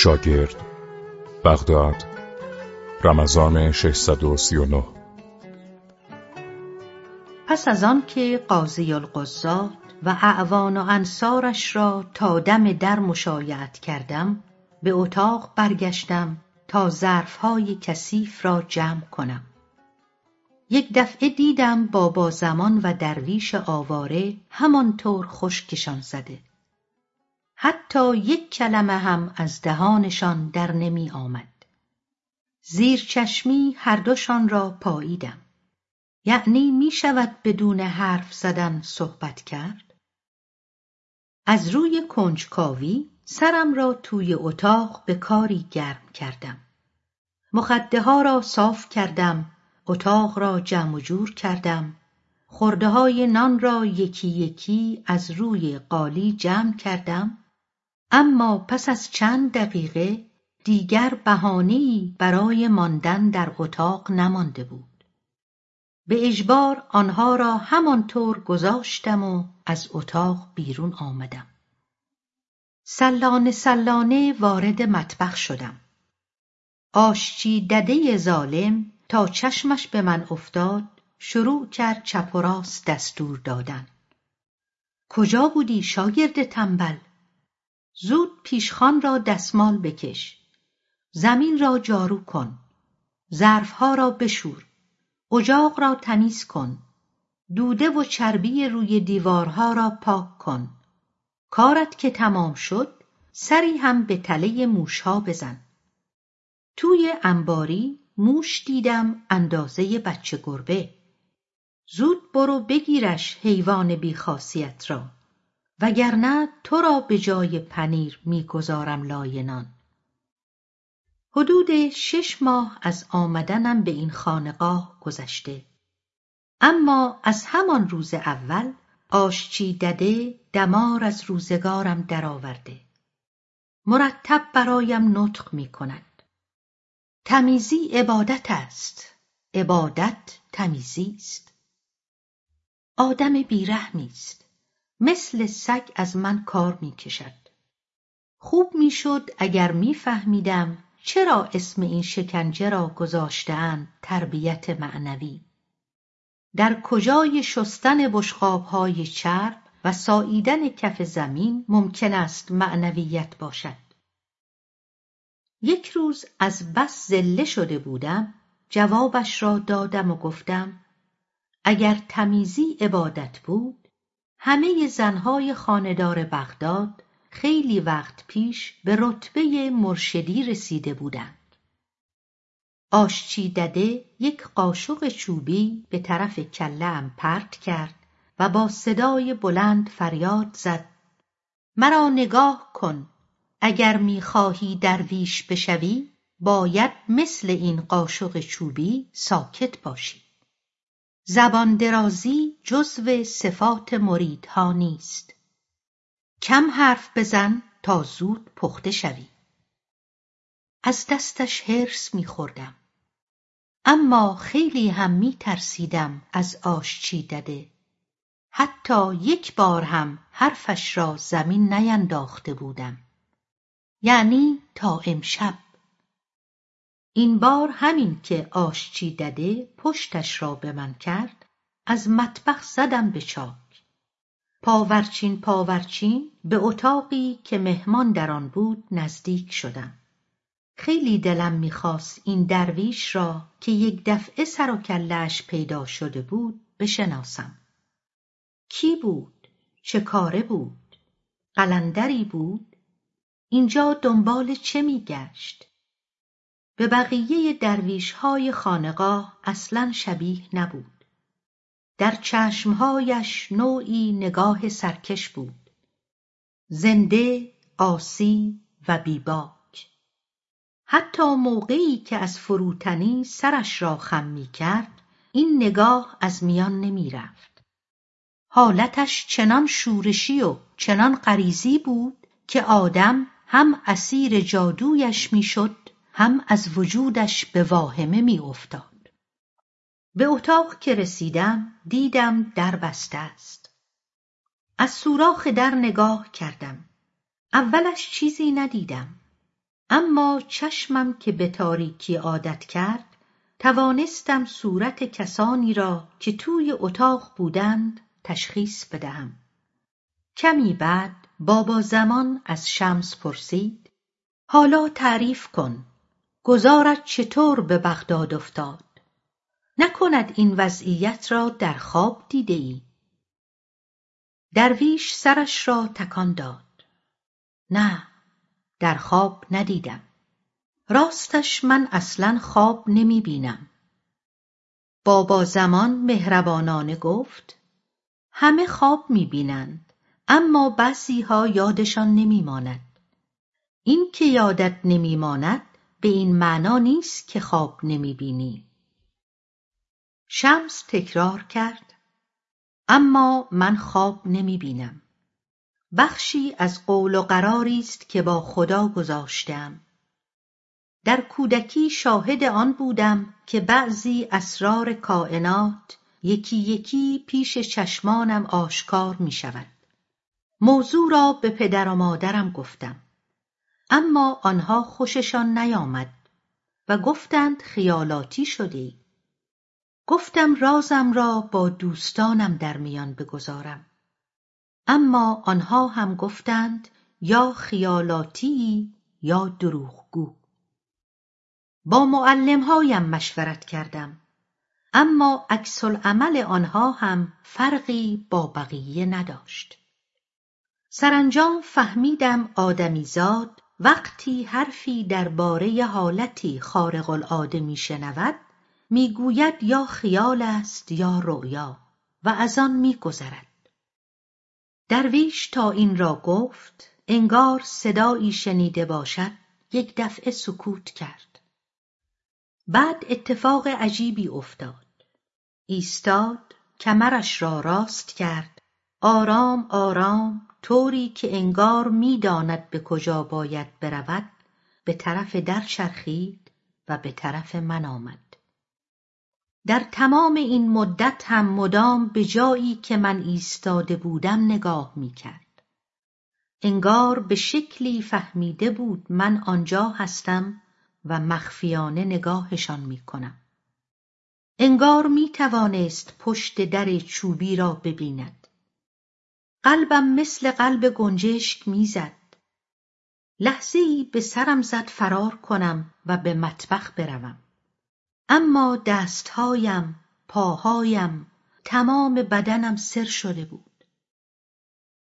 شاگرد بغداد رمضان 639 پس از آن که قاضی القضات و اعوان و انصارش را تا دم در مشایعت کردم به اتاق برگشتم تا ظرفهای کثیف را جمع کنم. یک دفعه دیدم بابا زمان و درویش آواره همانطور خشکشان زده. حتی یک کلمه هم از دهانشان در نمی آمد. زیر چشمی هر دوشان را پاییدم. یعنی می شود بدون حرف زدن صحبت کرد؟ از روی کنجکاوی سرم را توی اتاق به کاری گرم کردم. مخده ها را صاف کردم اتاق را جمع و جور کردم خرده های نان را یکی یکی از روی قالی جمع کردم. اما پس از چند دقیقه دیگر بهانهای برای ماندن در اتاق نمانده بود. به اجبار آنها را همانطور گذاشتم و از اتاق بیرون آمدم. سلانه سلانه وارد مطبخ شدم. آشچی دده ظالم تا چشمش به من افتاد شروع کرد چپ و راست دستور دادن. کجا بودی شاگرد تنبل؟ زود پیشخان را دستمال بکش. زمین را جارو کن. ظرفها را بشور. اجاق را تمیز کن. دوده و چربی روی دیوارها را پاک کن. کارت که تمام شد سری هم به تله موشها بزن. توی انباری موش دیدم اندازه بچه گربه. زود برو بگیرش حیوان بیخاصیت را. وگرنه تو را به جای پنیر می‌گذارم لای نان حدود شش ماه از آمدنم به این خانقاه گذشته. اما از همان روز اول آشچی دده دمار از روزگارم درآورده. مرتب برایم نطق می کند تمیزی عبادت است. عبادت تمیزی است. آدم بیرحمی است. مثل سگ از من کار می‌کشد. خوب می‌شد اگر میفهمیدم چرا اسم این شکنجه را گذاشتهاند تربیت معنوی. در کجای شستن بشقابهای چرب و ساییدن کف زمین ممکن است معنویت باشد. یک روز از بس زله شده بودم جوابش را دادم و گفتم اگر تمیزی عبادت بود همه زنهای خانهدار بغداد خیلی وقت پیش به رتبه مرشدی رسیده بودند. آشچی دده یک قاشق چوبی به طرف کلهام پرت کرد و با صدای بلند فریاد زد مرا نگاه کن اگر می‌خواهی درویش بشوی باید مثل این قاشق چوبی ساکت باشی. زبان درازی جزو صفات مریدها نیست. کم حرف بزن تا زود پخته شوی. از دستش حرص میخوردم. اما خیلی هم میترسیدم از آشچی دده حتی یک بار هم حرفش را زمین نینداخته بودم. یعنی تا امشب. این بار همین که آشچی دده پشتش را به من کرد از مطبخ زدم به چاک. پاورچین پاورچین به اتاقی که مهمان در آن بود نزدیک شدم. خیلی دلم می‌خواست این درویش را که یک دفعه سر و کلهاش پیدا شده بود بشناسم. کی بود؟ چه کاره بود؟ قلندری بود؟ اینجا دنبال چه میگشت؟ به بقیه درویشهای خانقاه اصلا شبیه نبود. در چشمهایش نوعی نگاه سرکش بود. زنده آسی و بیباک. حتی موقعی که از فروتنی سرش را خم می‌کرد این نگاه از میان نمی‌رفت. حالتش چنان شورشی و چنان غریزی بود که آدم هم اسیر جادویش می‌شد هم از وجودش به واهمه میافتاد. به اتاق که رسیدم دیدم در بسته است. از سوراخ در نگاه کردم. اولش چیزی ندیدم. اما چشمم که به تاریکی عادت کرد توانستم صورت کسانی را که توی اتاق بودند تشخیص بدهم. کمی بعد بابا زمان از شمس پرسید حالا تعریف کن. گذارت چطور به بغداد افتاد. نکند این وضعیت را در خواب دیده ای درویش سرش را تکان داد. نه در خواب ندیدم. راستش من اصلا خواب نمی بینم بابا زمان مهربانانه گفت همه خواب می بینند اما ها یادشان نمی ماند این که یادت نمی ماند به این معنا نیست که خواب نمی بینی شمس تکرار کرد اما من خواب نمی بینم بخشی از قول و قراری است که با خدا گذاشتم در کودکی شاهد آن بودم که بعضی اسرار کائنات یکی یکی پیش چشمانم آشکار می شود. موضوع را به پدر و مادرم گفتم. اما آنها خوششان نیامد و گفتند خیالاتی شده گفتم رازم را با دوستانم در میان بگذارم. اما آنها هم گفتند یا خیالاتی یا دروغگو. با معلمهایم مشورت کردم اما عکس عمل آنها هم فرقی با بقیه نداشت سرانجام فهمیدم آدمیزاد وقتی حرفی درباره حالتی خارق العاده میشنود می‌گوید یا خیال است یا رؤیا و از آن میگذرد. درویش تا این را گفت انگار صدایی شنیده باشد یک دفعه سکوت کرد. بعد اتفاق عجیبی افتاد. ایستاد کمرش را راست کرد. آرام آرام طوری که انگار می‌داند به کجا باید برود به طرف در چرخید و به طرف من آمد در تمام این مدت هم مدام به جایی که من ایستاده بودم نگاه می‌کرد انگار به شکلی فهمیده بود من آنجا هستم و مخفیانه نگاهشان می کنم. انگار می توانست پشت در چوبی را ببیند. قلبم مثل قلب گنجشک می‌زد. لحظه ای به سرم زد فرار کنم و به مطبخ بروم. اما دستهایم، پاهایم، تمام بدنم سر شده بود.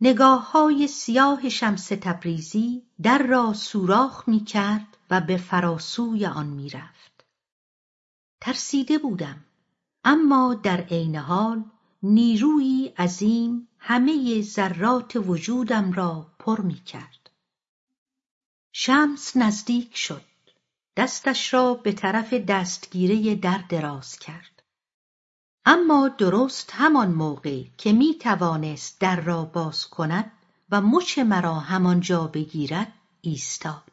نگاه های سیاه شمس تبریزی در را سوراخ می کرد و به فراسوی آن می‌رفت ترسیده بودم اما در عین حال نیرویی عظیم همه ذرات وجودم را پر می کرد. شمس نزدیک شد. دستش را به طرف دستگیره در دراز کرد. اما درست همان موقع که می توانست در را باز کند و مچ مرا همانجا بگیرد ایستاد.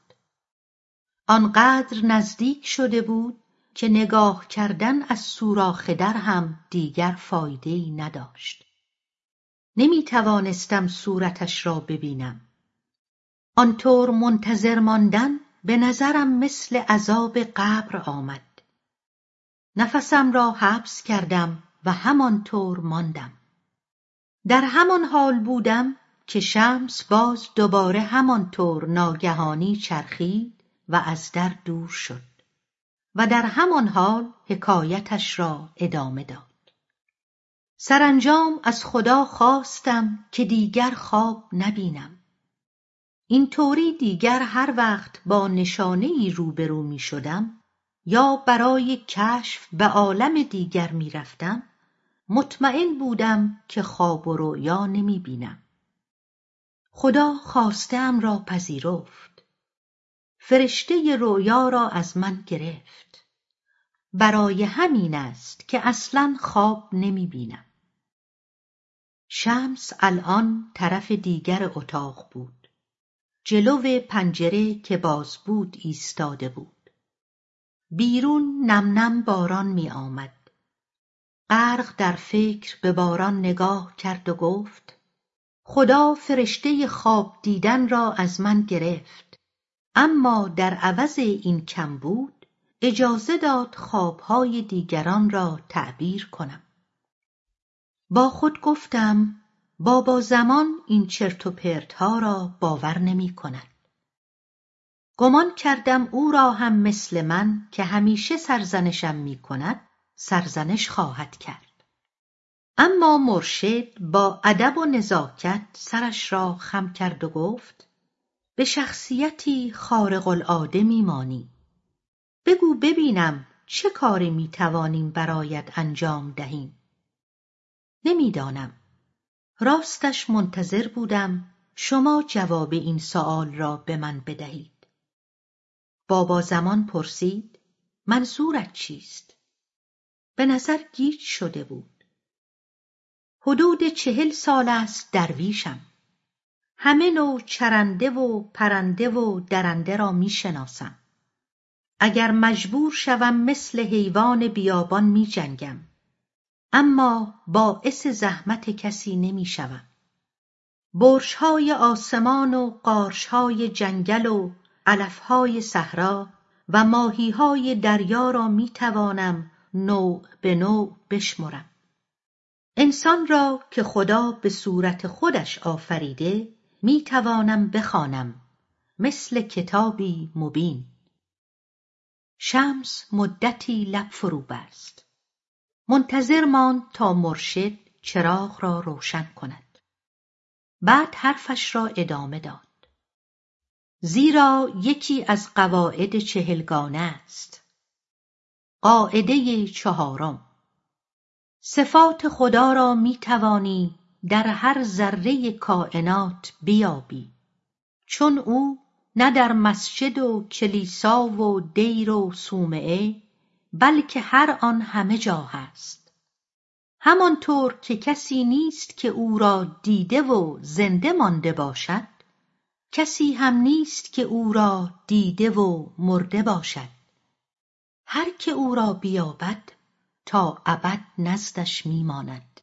آنقدر نزدیک شده بود که نگاه کردن از سوراخ در هم دیگر فایدهای نداشت. نمی توانستم صورتش را ببینم. آنطور منتظر ماندن به نظرم مثل عذاب قبر آمد. نفسم را حبس کردم و همانطور ماندم. در همان حال بودم که شمس باز دوباره همانطور ناگهانی چرخید و از در دور شد و در همان حال حکایتش را ادامه داد سرانجام از خدا خواستم که دیگر خواب نبینم این طوری دیگر هر وقت با نشانه ای روبرو می شدم یا برای کشف به عالم دیگر می رفتم مطمئن بودم که خواب و رویا نمی بینم. خدا خواستم را پذیرفت. فرشته رویا را از من گرفت برای همین است که اصلا خواب نمی بینم. شمس الان طرف دیگر اتاق بود. جلو پنجره که باز بود ایستاده بود. بیرون نم نم باران می آمد. غرق در فکر به باران نگاه کرد و گفت خدا فرشته خواب دیدن را از من گرفت. اما در عوض این کم بود اجازه داد خوابهای دیگران را تعبیر کنم با خود گفتم بابا زمان این چرت و پرتها را باور نمی کند. گمان کردم او را هم مثل من که همیشه سرزنشم می کند سرزنش خواهد کرد. اما مرشد با ادب و نزاکت سرش را خم کرد و گفت به شخصیتی خارق العاده میمانی. بگو ببینم چه کاری می توانیم برایت انجام دهیم. نمی‌دانم. راستش منتظر بودم شما جواب این سؤال را به من بدهید. بابا زمان پرسید منظورت چیست؟ به نظر گیج شده بود. حدود چهل سال است درویشم. همه نوع چرنده و پرنده و درنده را می شناسم. اگر مجبور شوم مثل حیوان بیابان می جنگم. اما باعث زحمت کسی نمی شوم. برشهای آسمان و قارشهای جنگل و علفهای صحرا و ماهیهای دریا را می توانم نوع به نوع بشمرم. انسان را که خدا به صورت خودش آفریده می توانم بخوانم مثل کتابی مبین. شمس مدتی لب فرو بست. منتظر ماند تا مرشد چراغ را روشن کند. بعد حرفش را ادامه داد. زیرا یکی از قواعد چهلگانه است. قاعده چهارم. صفات خدا را می توانی در هر ذره کائنات بیابی. چون او نه در مسجد و کلیسا و دیر و صومعه بلکه هر آن همه جا هست. همانطور که کسی نیست که او را دیده و زنده مانده باشد کسی هم نیست که او را دیده و مرده باشد. هر که او را بیابد تا ابد نزدش میماند.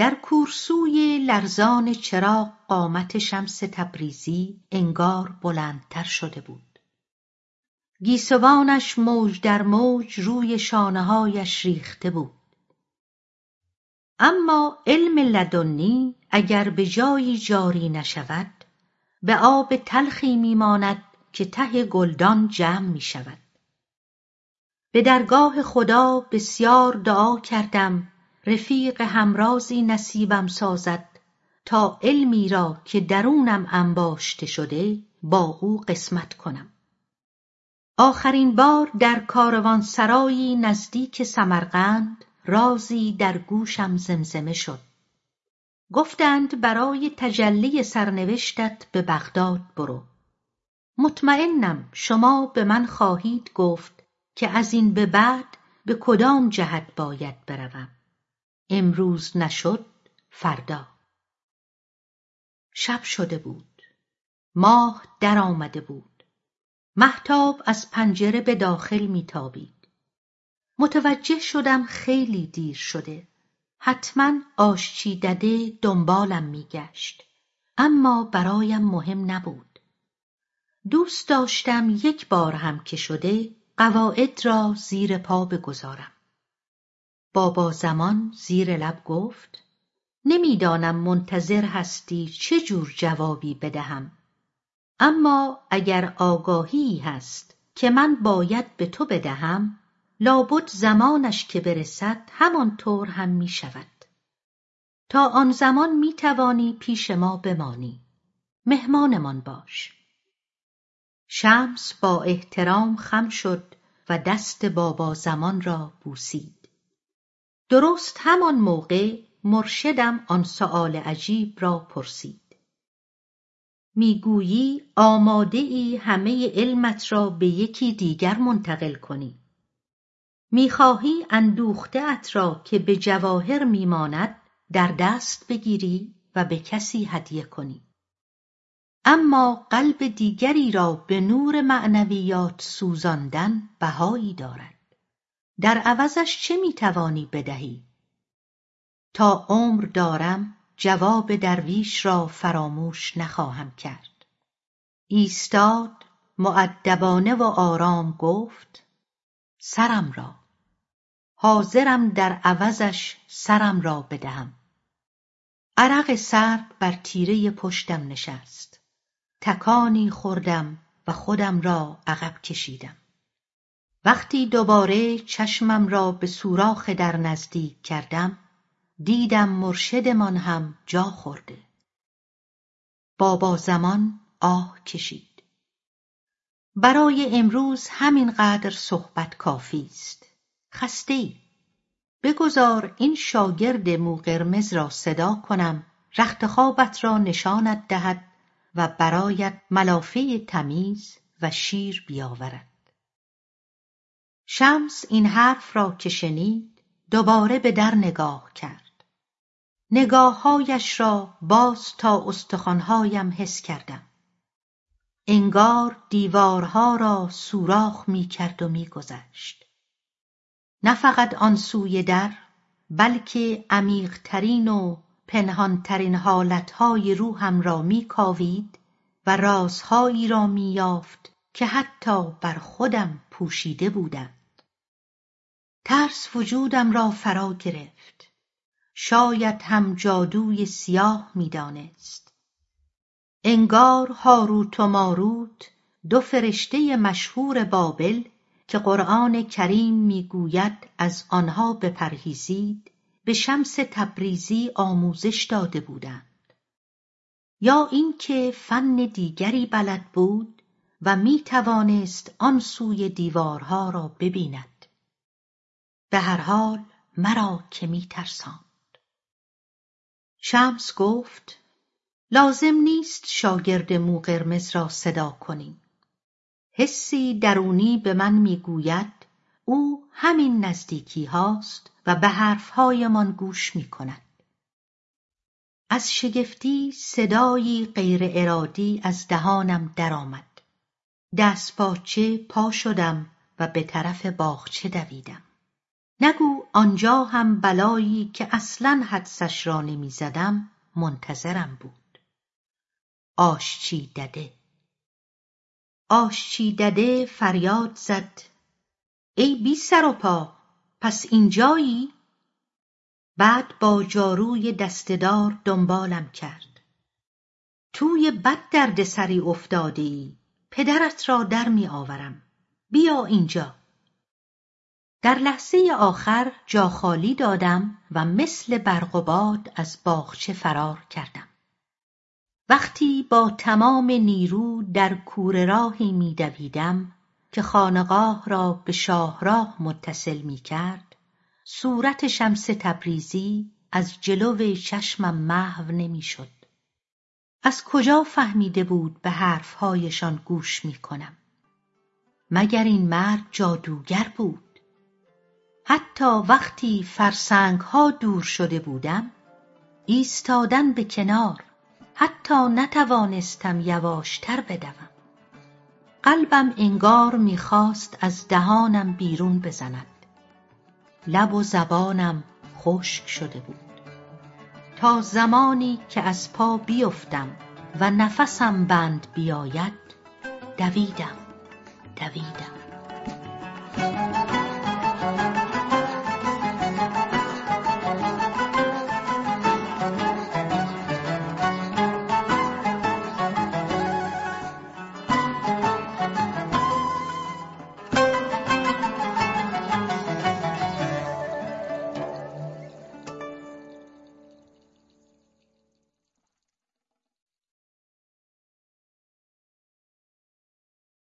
در کورسوی لرزان چراغ قامت شمس تبریزی انگار بلندتر شده بود گیسوانش موج در موج روی شانههایش ریخته بود اما علم لدنی اگر به جایی جاری نشود به آب تلخی میماند که ته گلدان جمع می شود. به درگاه خدا بسیار دعا کردم رفیق همرازی نصیبم سازد. تا علمی را که درونم انباشته شده با او قسمت کنم. آخرین بار در کاروانسرایی نزدیک سمرقند رازی در گوشم زمزمه شد. گفتند برای تجلی سرنوشتت به بغداد برو. مطمئنم شما به من خواهید گفت که از این به بعد به کدام جهت باید بروم. امروز نشد فردا. شب شده بود. ماه در آمده بود. محتاب از پنجره به داخل میتابید متوجه شدم خیلی دیر شده. حتما آشچی دده دنبالم میگشت اما برایم مهم نبود. دوست داشتم یک بار هم که شده قواعد را زیر پا بگذارم. بابا زمان زیر لب گفت نمی‌دانم منتظر هستی چه جور جوابی بدهم. اما اگر آگاهی هست که من باید به تو بدهم لابد زمانش که برسد همانطور هم می شود تا آن زمان می توانی پیش ما بمانی. مهمانمان باش. شمس با احترام خم شد و دست بابا زمان را بوسید. درست همان موقع مرشدم آن سؤال عجیب را پرسید. می‌گویی آماده ای همه علمت را به یکی دیگر منتقل کنی. می‌خواهی اندوخته ات را که به جواهر میماند در دست بگیری و به کسی هدیه کنی. اما قلب دیگری را به نور معنویات سوزاندن بهایی دارد. در عوضش چه می‌توانی بدهی؟ تا عمر دارم جواب درویش را فراموش نخواهم کرد. ایستاد معدبانه و آرام گفت سرم را. حاضرم در عوضش سرم را بدهم. عرق سرد بر تیره پشتم نشست. تکانی خوردم و خودم را عقب کشیدم. وقتی دوباره چشمم را به سوراخ در نزدیک کردم دیدم مرشدمان هم جا خورده. بابا زمان آه کشید. برای امروز همینقدر صحبت کافی است. خسته ای بگذار این شاگرد مو قرمز را صدا کنم رخت خوابت را نشانت دهد و برایت ملافه تمیز و شیر بیاورد. شمس این حرف را که شنید دوباره به در نگاه کرد. نگاههایش را باز تا استخوانهایم حس کردم. انگار دیوارها را سوراخ می کرد و می گذشت نه فقط آن سوی در بلکه عمیقترین و پنهانترین حالتهای روحم را می کاوید و رازهایی را می یافت که حتی بر خودم پوشیده بودند ترس وجودم را فرا گرفت. شاید هم جادوی سیاه می‌دانست انگار هاروت و ماروت دو فرشته مشهور بابل که قرآن کریم می‌گوید از آنها بپرهیزید به شمس تبریزی آموزش داده بودند. یا اینکه فن دیگری بلد بود و می توانست آن سوی دیوارها را ببیند. به هر حال مرا که می ترساند شمس گفت لازم نیست شاگرد مو قرمز را صدا کنیم حسی درونی به من می‌گوید او همین نزدیکی هاست و به حرفهایمان گوش می کند. از شگفتی صدایی غیر ارادی از دهانم درآمد. دست باچه پا شدم و به طرف باغچه دویدم. نگو آنجا هم بلایی که اصلا حدسش را نمی‌زدم منتظرم بود. آشچی دده آشچی دده فریاد زد. ای بی سر و پا پس اینجایی؟ بعد با جاروی دستهدار دنبالم کرد. توی بد دردسری افتاده ای پدرت را در می آورم بیا اینجا. در لحظه آخر جا خالی دادم و مثل برق و باد از باغچه فرار کردم وقتی با تمام نیرو در کوره راهی میدویدم که خانقاه را به شاهراه متصل می کرد صورت شمس تبریزی از جلو چشمم محو نمی‌شد. از کجا فهمیده بود به حرفهایشان گوش می کنم؟ مگر این مرد جادوگر بود؟ حتی وقتی فرسنگ ها دور شده بودم ایستادن به کنار حتی نتوانستم یواشتر بدوم. قلبم انگار می‌خواست از دهانم بیرون بزند. لب و زبانم خشک شده بود. تا زمانی که از پا بیفتم و نفسم بند بیاید دویدم دویدم.